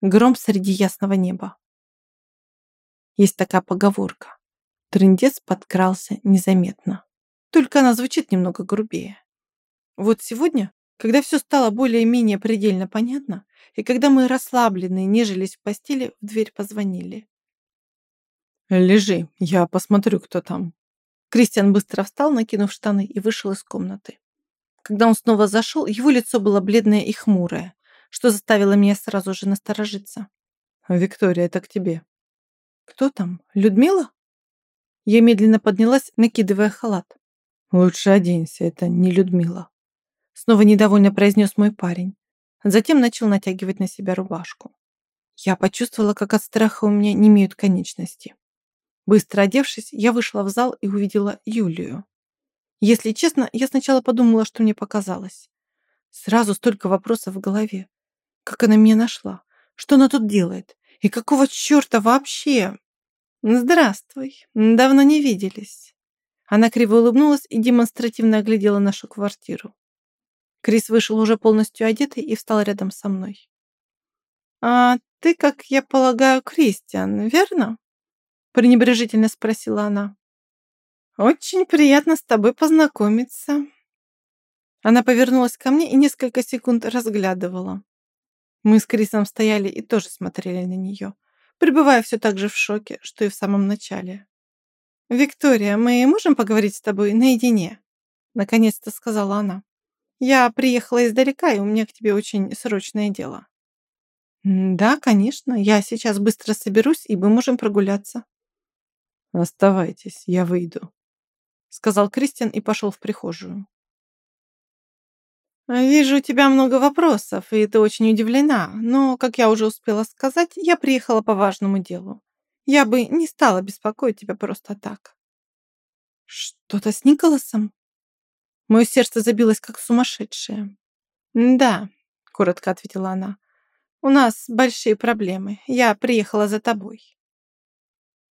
Гром среди ясного неба. Есть такая поговорка. Трындец подкрался незаметно. Только она звучит немного грубее. Вот сегодня, когда все стало более-менее предельно понятно, и когда мы расслабленные нежились в постели, в дверь позвонили. «Лежи, я посмотрю, кто там». Кристиан быстро встал, накинув штаны, и вышел из комнаты. Когда он снова зашел, его лицо было бледное и хмурое что заставило меня сразу же насторожиться. «Виктория, это к тебе». «Кто там? Людмила?» Я медленно поднялась, накидывая халат. «Лучше оденься, это не Людмила». Снова недовольно произнес мой парень. Затем начал натягивать на себя рубашку. Я почувствовала, как от страха у меня не имеют конечности. Быстро одевшись, я вышла в зал и увидела Юлию. Если честно, я сначала подумала, что мне показалось. Сразу столько вопросов в голове. Как она меня нашла? Что она тут делает? И какого черта вообще? Здравствуй. Давно не виделись. Она криво улыбнулась и демонстративно оглядела нашу квартиру. Крис вышел уже полностью одетый и встал рядом со мной. «А ты, как я полагаю, Кристиан, верно?» пренебрежительно спросила она. «Очень приятно с тобой познакомиться». Она повернулась ко мне и несколько секунд разглядывала. Мы с Крисом стояли и тоже смотрели на нее, пребывая все так же в шоке, что и в самом начале. «Виктория, мы можем поговорить с тобой наедине?» Наконец-то сказала она. «Я приехала издалека, и у меня к тебе очень срочное дело». «Да, конечно. Я сейчас быстро соберусь, и мы можем прогуляться». «Оставайтесь, я выйду», — сказал Кристиан и пошел в прихожую. «Вижу, у тебя много вопросов, и ты очень удивлена, но, как я уже успела сказать, я приехала по важному делу. Я бы не стала беспокоить тебя просто так». «Что-то с Николасом?» Мое сердце забилось, как сумасшедшее. «Да», — коротко ответила она, — «у нас большие проблемы. Я приехала за тобой».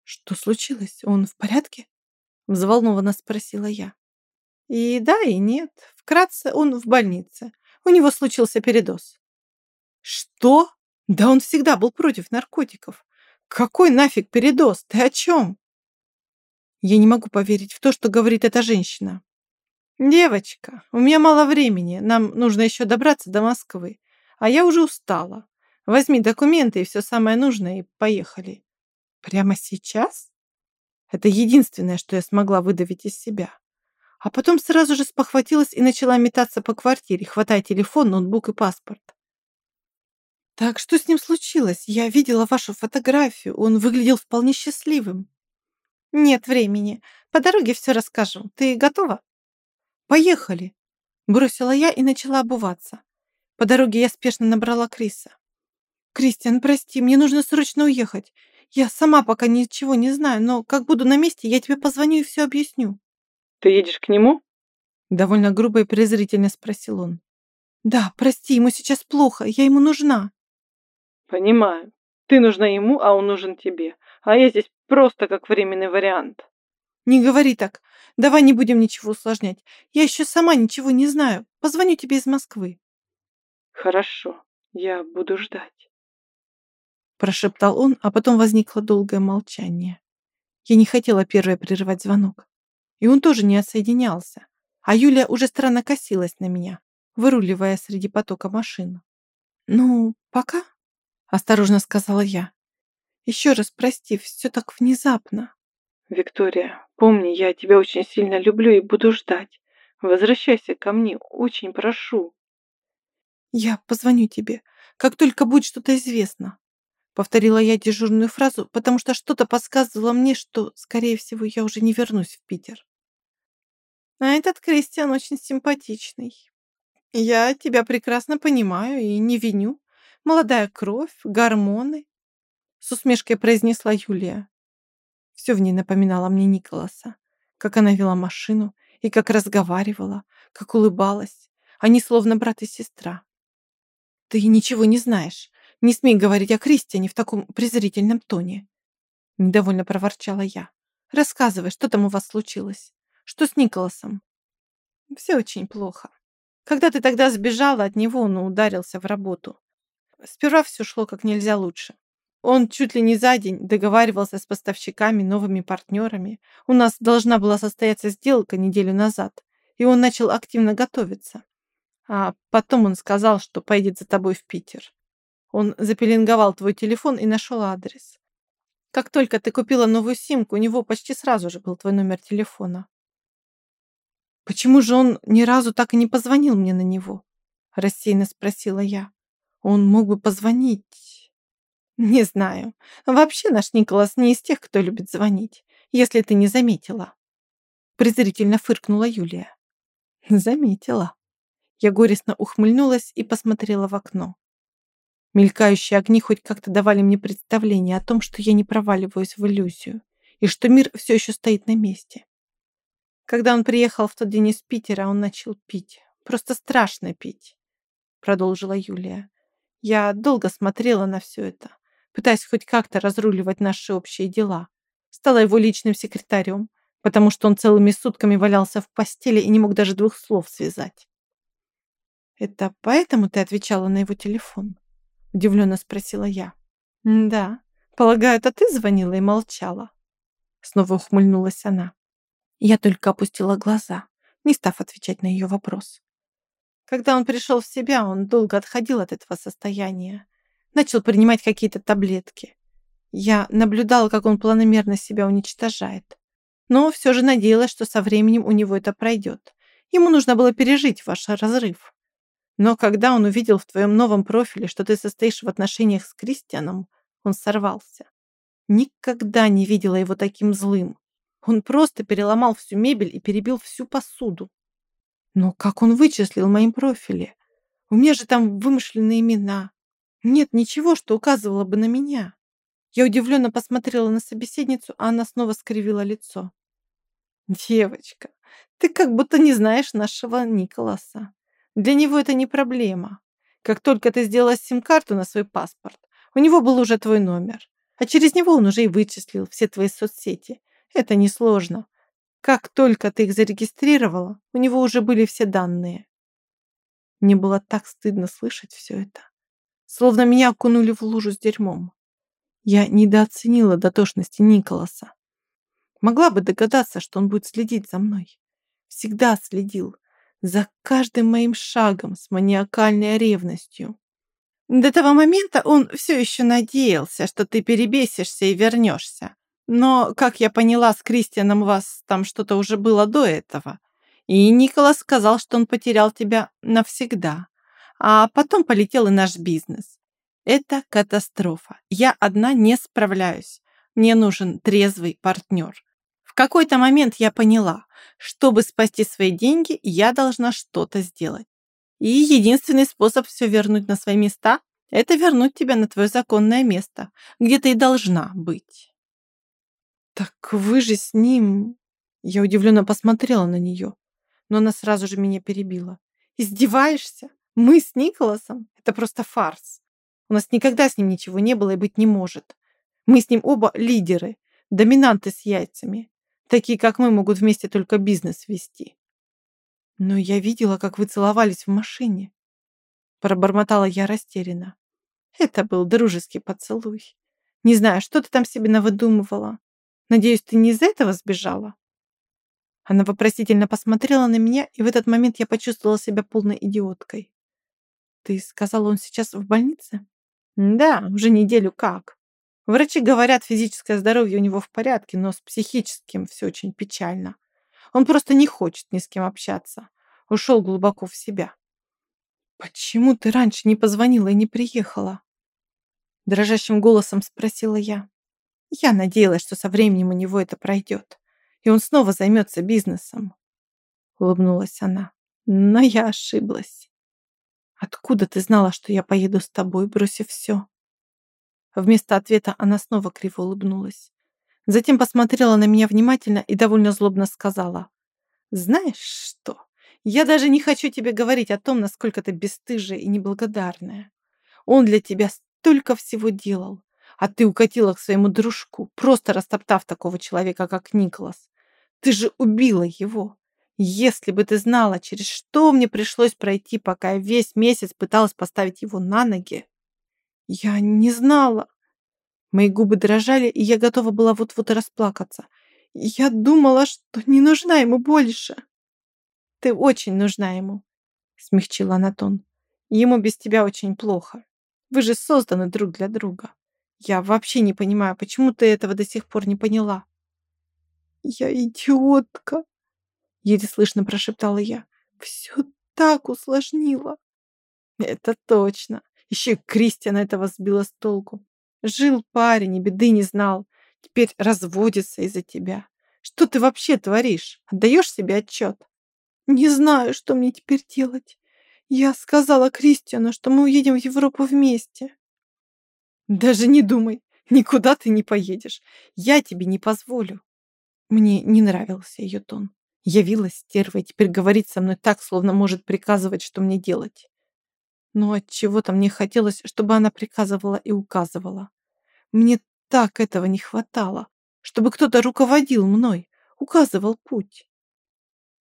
«Что случилось? Он в порядке?» — взволнованно спросила я. И да, и нет. Вкратце, он в больнице. У него случился передоз. Что? Да он всегда был против наркотиков. Какой нафиг передоз? Ты о чем? Я не могу поверить в то, что говорит эта женщина. Девочка, у меня мало времени. Нам нужно еще добраться до Москвы. А я уже устала. Возьми документы и все самое нужное, и поехали. Прямо сейчас? Это единственное, что я смогла выдавить из себя а потом сразу же спохватилась и начала метаться по квартире, хватая телефон, ноутбук и паспорт. «Так что с ним случилось? Я видела вашу фотографию. Он выглядел вполне счастливым». «Нет времени. По дороге все расскажу. Ты готова?» «Поехали!» Бросила я и начала обуваться. По дороге я спешно набрала Криса. «Кристиан, прости, мне нужно срочно уехать. Я сама пока ничего не знаю, но как буду на месте, я тебе позвоню и все объясню». Ты едешь к нему? Довольно грубо и презрительно спросил он. Да, прости, ему сейчас плохо, я ему нужна. Понимаю. Ты нужна ему, а он нужен тебе. А я здесь просто как временный вариант. Не говори так. Давай не будем ничего усложнять. Я еще сама ничего не знаю. Позвоню тебе из Москвы. Хорошо, я буду ждать. Прошептал он, а потом возникло долгое молчание. Я не хотела первой прерывать звонок. И он тоже не отсоединялся. А Юлия уже странно косилась на меня, выруливая среди потока машин. «Ну, пока», — осторожно сказала я. «Еще раз прости, все так внезапно». «Виктория, помни, я тебя очень сильно люблю и буду ждать. Возвращайся ко мне, очень прошу». «Я позвоню тебе, как только будет что-то известно», Повторила я дежурную фразу, потому что что-то подсказывало мне, что, скорее всего, я уже не вернусь в Питер. А этот Кристиан очень симпатичный. Я тебя прекрасно понимаю и не виню. Молодая кровь, гормоны. С усмешкой произнесла Юлия. Все в ней напоминало мне Николаса. Как она вела машину и как разговаривала, как улыбалась. Они словно брат и сестра. Ты ничего не знаешь. Не смей говорить о Кристиане в таком презрительном тоне. Недовольно проворчала я. Рассказывай, что там у вас случилось. Что с Николасом? Все очень плохо. Когда ты тогда сбежала от него, он ударился в работу. Сперва все шло как нельзя лучше. Он чуть ли не за день договаривался с поставщиками, новыми партнерами. У нас должна была состояться сделка неделю назад, и он начал активно готовиться. А потом он сказал, что поедет за тобой в Питер. Он запеленговал твой телефон и нашел адрес. Как только ты купила новую симку, у него почти сразу же был твой номер телефона. Почему же он ни разу так и не позвонил мне на него? Рассеянно спросила я. Он мог бы позвонить. Не знаю. Вообще наш Николас не из тех, кто любит звонить, если ты не заметила. Презрительно фыркнула Юлия. Заметила. Я горестно ухмыльнулась и посмотрела в окно. Мелькающие огни хоть как-то давали мне представление о том, что я не проваливаюсь в иллюзию и что мир все еще стоит на месте. Когда он приехал в тот день из Питера, он начал пить. Просто страшно пить, продолжила Юлия. Я долго смотрела на все это, пытаясь хоть как-то разруливать наши общие дела. Стала его личным секретарем, потому что он целыми сутками валялся в постели и не мог даже двух слов связать. «Это поэтому ты отвечала на его телефон?» Удивленно спросила я. «Да, полагаю, это ты звонила и молчала?» Снова ухмыльнулась она. Я только опустила глаза, не став отвечать на ее вопрос. Когда он пришел в себя, он долго отходил от этого состояния. Начал принимать какие-то таблетки. Я наблюдала, как он планомерно себя уничтожает. Но все же надеялась, что со временем у него это пройдет. Ему нужно было пережить ваш разрыв. Но когда он увидел в твоем новом профиле, что ты состоишь в отношениях с Кристианом, он сорвался. Никогда не видела его таким злым. Он просто переломал всю мебель и перебил всю посуду. Но как он вычислил в моем профиле? У меня же там вымышленные имена. Нет ничего, что указывало бы на меня. Я удивленно посмотрела на собеседницу, а она снова скривила лицо. «Девочка, ты как будто не знаешь нашего Николаса. Для него это не проблема. Как только ты сделала сим-карту на свой паспорт, у него был уже твой номер. А через него он уже и вычислил все твои соцсети. Это несложно. Как только ты их зарегистрировала, у него уже были все данные. Мне было так стыдно слышать все это. Словно меня окунули в лужу с дерьмом. Я недооценила дотошности Николаса. Могла бы догадаться, что он будет следить за мной. Всегда следил, за каждым моим шагом с маниакальной ревностью. До того момента он все еще надеялся, что ты перебесишься и вернешься. Но, как я поняла, с Кристианом у вас там что-то уже было до этого. И Николас сказал, что он потерял тебя навсегда. А потом полетел и наш бизнес. Это катастрофа. Я одна не справляюсь. Мне нужен трезвый партнер какой-то момент я поняла, чтобы спасти свои деньги, я должна что-то сделать. И единственный способ все вернуть на свои места – это вернуть тебя на твое законное место, где ты и должна быть. Так вы же с ним... Я удивленно посмотрела на нее, но она сразу же меня перебила. Издеваешься? Мы с Николасом? Это просто фарс. У нас никогда с ним ничего не было и быть не может. Мы с ним оба лидеры, доминанты с яйцами. Такие, как мы, могут вместе только бизнес вести. Но я видела, как вы целовались в машине. Пробормотала я растерянно. Это был дружеский поцелуй. Не знаю, что ты там себе навыдумывала. Надеюсь, ты не из-за этого сбежала? Она вопросительно посмотрела на меня, и в этот момент я почувствовала себя полной идиоткой. Ты сказала, он сейчас в больнице? Да, уже неделю как. Врачи говорят, физическое здоровье у него в порядке, но с психическим все очень печально. Он просто не хочет ни с кем общаться. Ушел глубоко в себя. «Почему ты раньше не позвонила и не приехала?» Дрожащим голосом спросила я. Я надеялась, что со временем у него это пройдет, и он снова займется бизнесом. Улыбнулась она. Но я ошиблась. Откуда ты знала, что я поеду с тобой, бросив все? Вместо ответа она снова криво улыбнулась. Затем посмотрела на меня внимательно и довольно злобно сказала. «Знаешь что? Я даже не хочу тебе говорить о том, насколько ты бесстыжая и неблагодарная. Он для тебя столько всего делал, а ты укатила к своему дружку, просто растоптав такого человека, как Николас. Ты же убила его. Если бы ты знала, через что мне пришлось пройти, пока я весь месяц пыталась поставить его на ноги. Я не знала. Мои губы дрожали, и я готова была вот-вот расплакаться. Я думала, что не нужна ему больше. Ты очень нужна ему, смягчила она тон. Ему без тебя очень плохо. Вы же созданы друг для друга. Я вообще не понимаю, почему ты этого до сих пор не поняла. Я идиотка, еле слышно прошептала я. Все так усложнила. Это точно. Еще и Кристиан этого сбила с толку. Жил парень и беды не знал. Теперь разводится из-за тебя. Что ты вообще творишь? Отдаешь себе отчет? Не знаю, что мне теперь делать. Я сказала Кристиану, что мы уедем в Европу вместе. Даже не думай. Никуда ты не поедешь. Я тебе не позволю. Мне не нравился ее тон. Явилась стерва и теперь говорит со мной так, словно может приказывать, что мне делать. Но от чего-то мне хотелось, чтобы она приказывала и указывала. Мне так этого не хватало, чтобы кто-то руководил мной, указывал путь.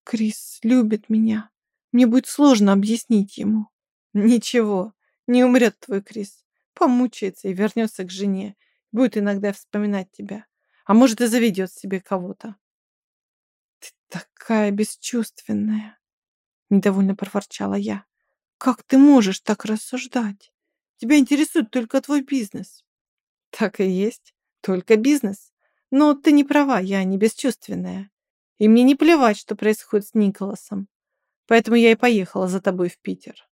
Крис любит меня. Мне будет сложно объяснить ему. Ничего, не умрет твой Крис. Помучается и вернется к жене. Будет иногда вспоминать тебя. А может, и заведет себе кого-то. Ты такая бесчувственная, недовольно проворчала я. Как ты можешь так рассуждать? Тебя интересует только твой бизнес. Так и есть, только бизнес. Но ты не права, я не бесчувственная. И мне не плевать, что происходит с Николасом. Поэтому я и поехала за тобой в Питер.